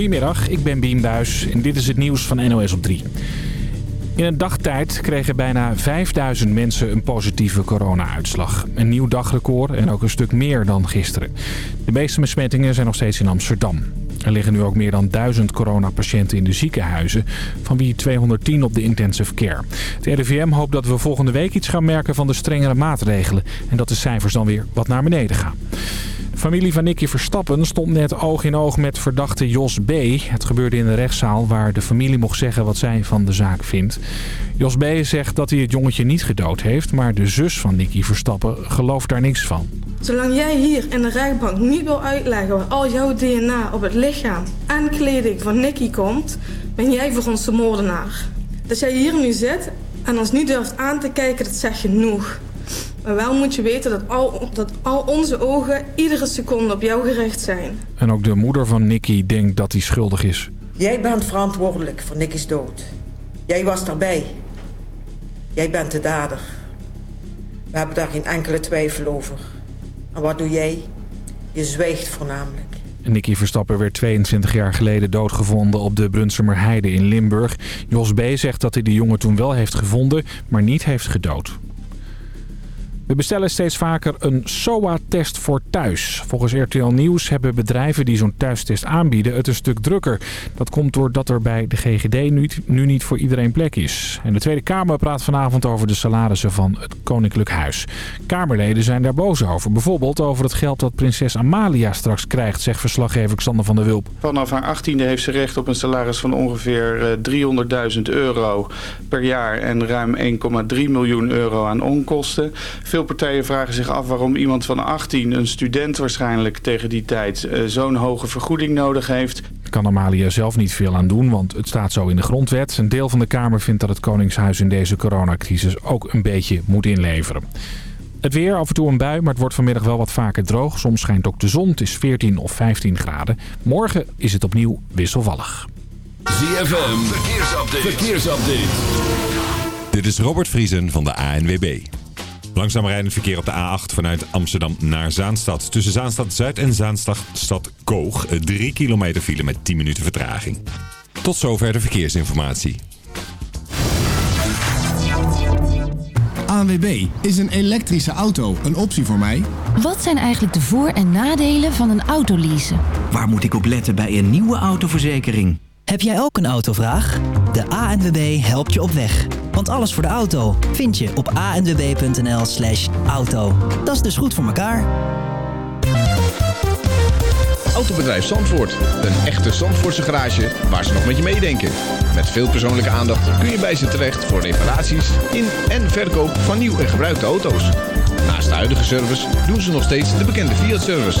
Goedemiddag, ik ben Biem Buijs en dit is het nieuws van NOS op 3. In een dagtijd kregen bijna 5000 mensen een positieve corona-uitslag. Een nieuw dagrecord en ook een stuk meer dan gisteren. De meeste besmettingen zijn nog steeds in Amsterdam. Er liggen nu ook meer dan 1000 coronapatiënten in de ziekenhuizen, van wie 210 op de intensive care. Het RIVM hoopt dat we volgende week iets gaan merken van de strengere maatregelen en dat de cijfers dan weer wat naar beneden gaan. Familie van Nicky Verstappen stond net oog in oog met verdachte Jos B. Het gebeurde in de rechtszaal waar de familie mocht zeggen wat zij van de zaak vindt. Jos B. zegt dat hij het jongetje niet gedood heeft, maar de zus van Nicky Verstappen gelooft daar niks van. Zolang jij hier in de rechtbank niet wil uitleggen waar al jouw DNA op het lichaam en kleding van Nicky komt, ben jij voor ons de moordenaar. Dat jij hier nu zit en ons niet durft aan te kijken, dat zegt genoeg. Maar wel moet je weten dat al, dat al onze ogen iedere seconde op jou gericht zijn. En ook de moeder van Nicky denkt dat hij schuldig is. Jij bent verantwoordelijk voor Nicky's dood. Jij was daarbij. Jij bent de dader. We hebben daar geen enkele twijfel over. En wat doe jij? Je zwijgt voornamelijk. Nicky Verstappen werd 22 jaar geleden doodgevonden op de Brunsumer Heide in Limburg. Jos B. zegt dat hij de jongen toen wel heeft gevonden, maar niet heeft gedood. We bestellen steeds vaker een SOA-test voor thuis. Volgens RTL Nieuws hebben bedrijven die zo'n thuistest aanbieden het een stuk drukker. Dat komt doordat er bij de GGD nu, niet voor iedereen plek is. En de Tweede Kamer praat vanavond over de salarissen van het Koninklijk Huis. Kamerleden zijn daar boos over. Bijvoorbeeld over het geld dat prinses Amalia straks krijgt, zegt verslaggever Xander van der Wulp. Vanaf haar achttiende heeft ze recht op een salaris van ongeveer 300.000 euro per jaar en ruim 1,3 miljoen euro aan onkosten. Veel partijen vragen zich af waarom iemand van 18, een student waarschijnlijk tegen die tijd, eh, zo'n hoge vergoeding nodig heeft. kan Amalia zelf niet veel aan doen, want het staat zo in de grondwet. Een deel van de Kamer vindt dat het Koningshuis in deze coronacrisis ook een beetje moet inleveren. Het weer, af en toe een bui, maar het wordt vanmiddag wel wat vaker droog. Soms schijnt ook de zon, het is 14 of 15 graden. Morgen is het opnieuw wisselvallig. ZFM, verkeersupdate. verkeersupdate. Dit is Robert Vriesen van de ANWB. Langzaam rijdend verkeer op de A8 vanuit Amsterdam naar Zaanstad. Tussen Zaanstad Zuid en Zaanstad Koog. 3 kilometer file met 10 minuten vertraging. Tot zover de verkeersinformatie. ANWB, is een elektrische auto een optie voor mij? Wat zijn eigenlijk de voor- en nadelen van een autoleasen? Waar moet ik op letten bij een nieuwe autoverzekering? Heb jij ook een autovraag? De ANWB helpt je op weg. Want alles voor de auto vind je op anwb.nl slash auto. Dat is dus goed voor elkaar. Autobedrijf Zandvoort. Een echte Zandvoortse garage waar ze nog met je meedenken. Met veel persoonlijke aandacht kun je bij ze terecht voor reparaties in en verkoop van nieuw en gebruikte auto's. Naast de huidige service doen ze nog steeds de bekende Fiat-service.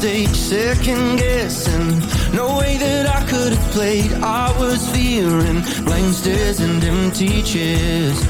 mistake, second guessing. No way that I could have played. I was fearing blank stares and empty chairs.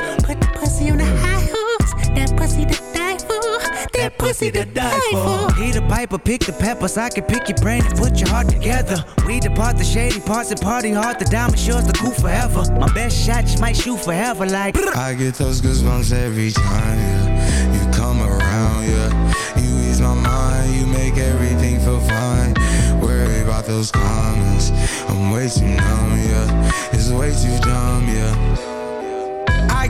Put the pussy on the high horse. That pussy to die for. That pussy to die for. He the piper, pick the peppers. I can pick your brain and put your heart together. We depart the shady parts and party hard. The diamond sure's the cool forever. My best shot just might shoot forever. Like I get those goosebumps every time, yeah. You come around, yeah. You ease my mind, you make everything feel fine. Worry about those comments. I'm way too numb, yeah. It's way too dumb, yeah.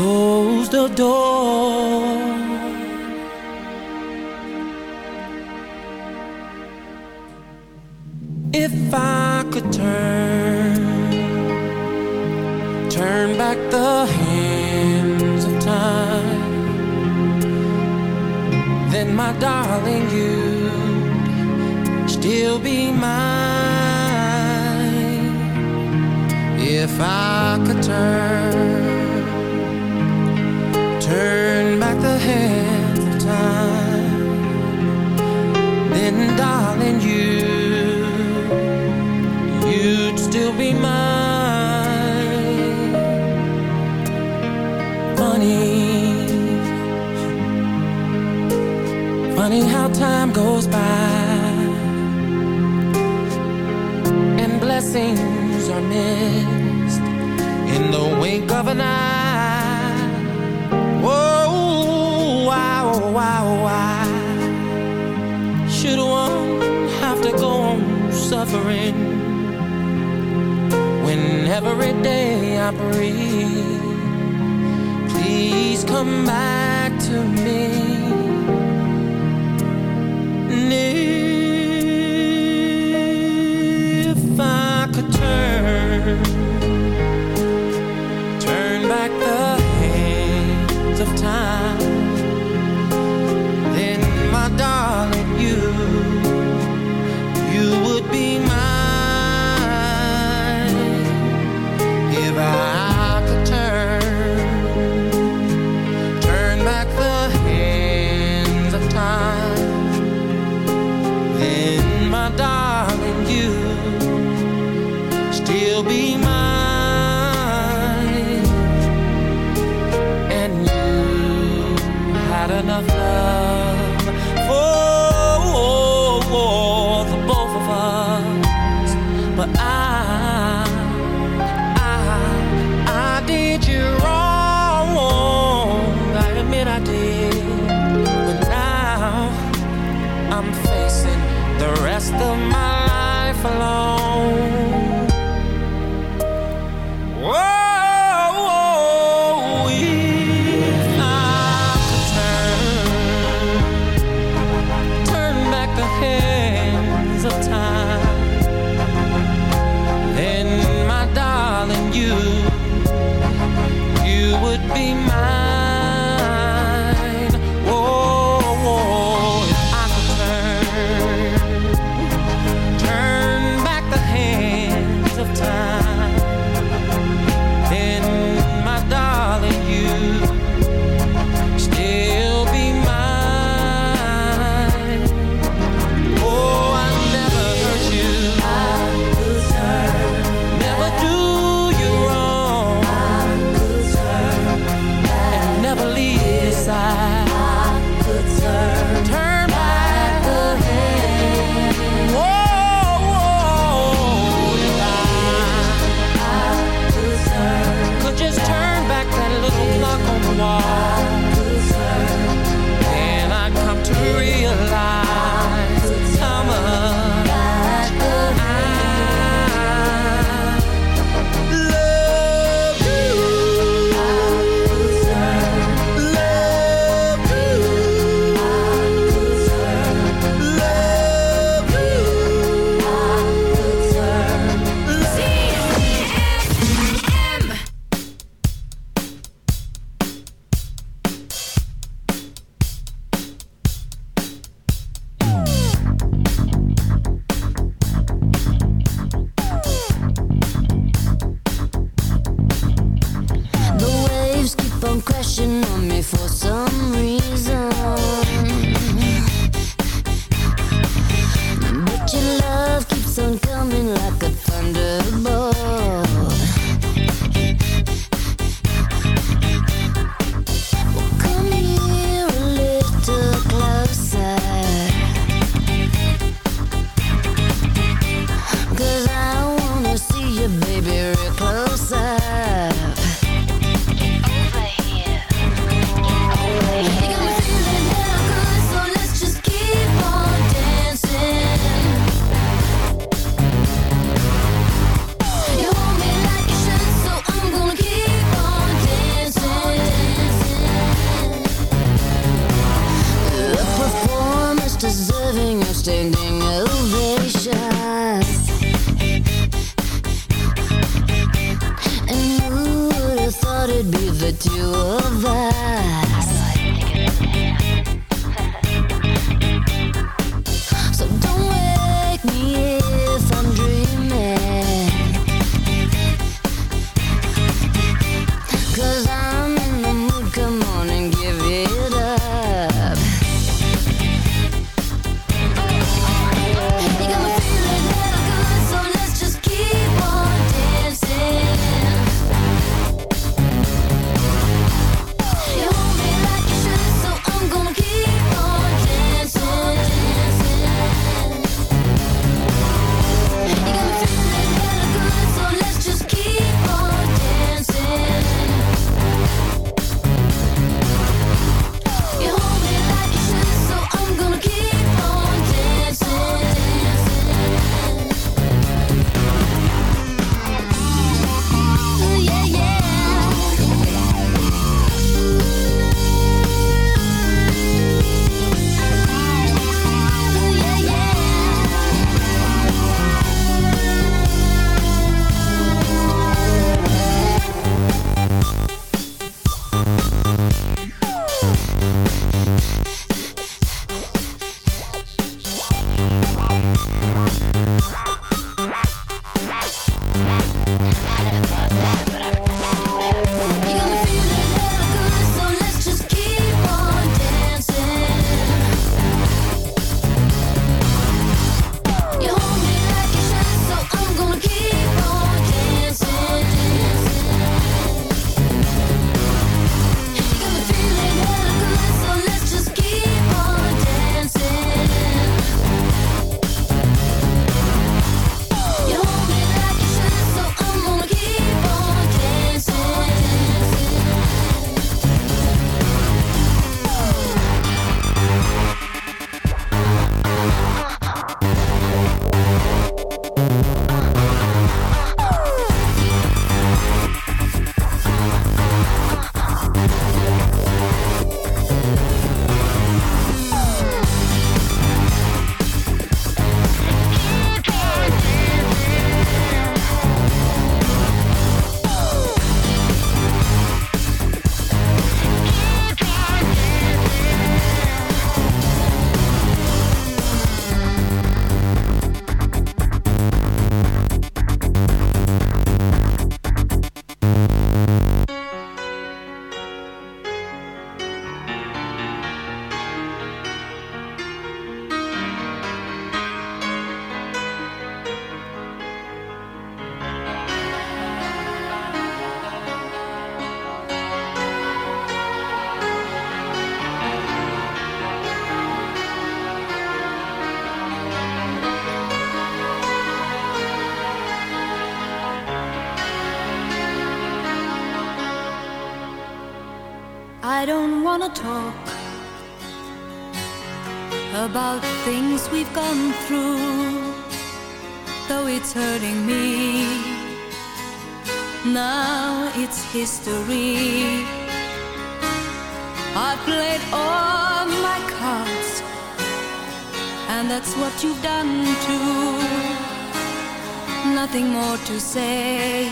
close the door. If I could turn, turn back the hands of time, then my darling, you'd still be mine. If I could turn turn back the hands of time, then darling, you, you'd still be mine. Funny, funny how time goes by, and blessings are missed in the wink of an eye. suffering when every day I breathe. Please come back to me. duo vibe. It's hurting me. Now it's history. I played all my cards, and that's what you've done too. Nothing more to say,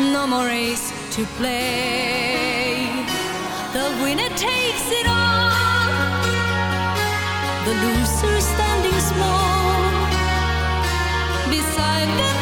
no more ace to play. The winner takes it all, the losers. find the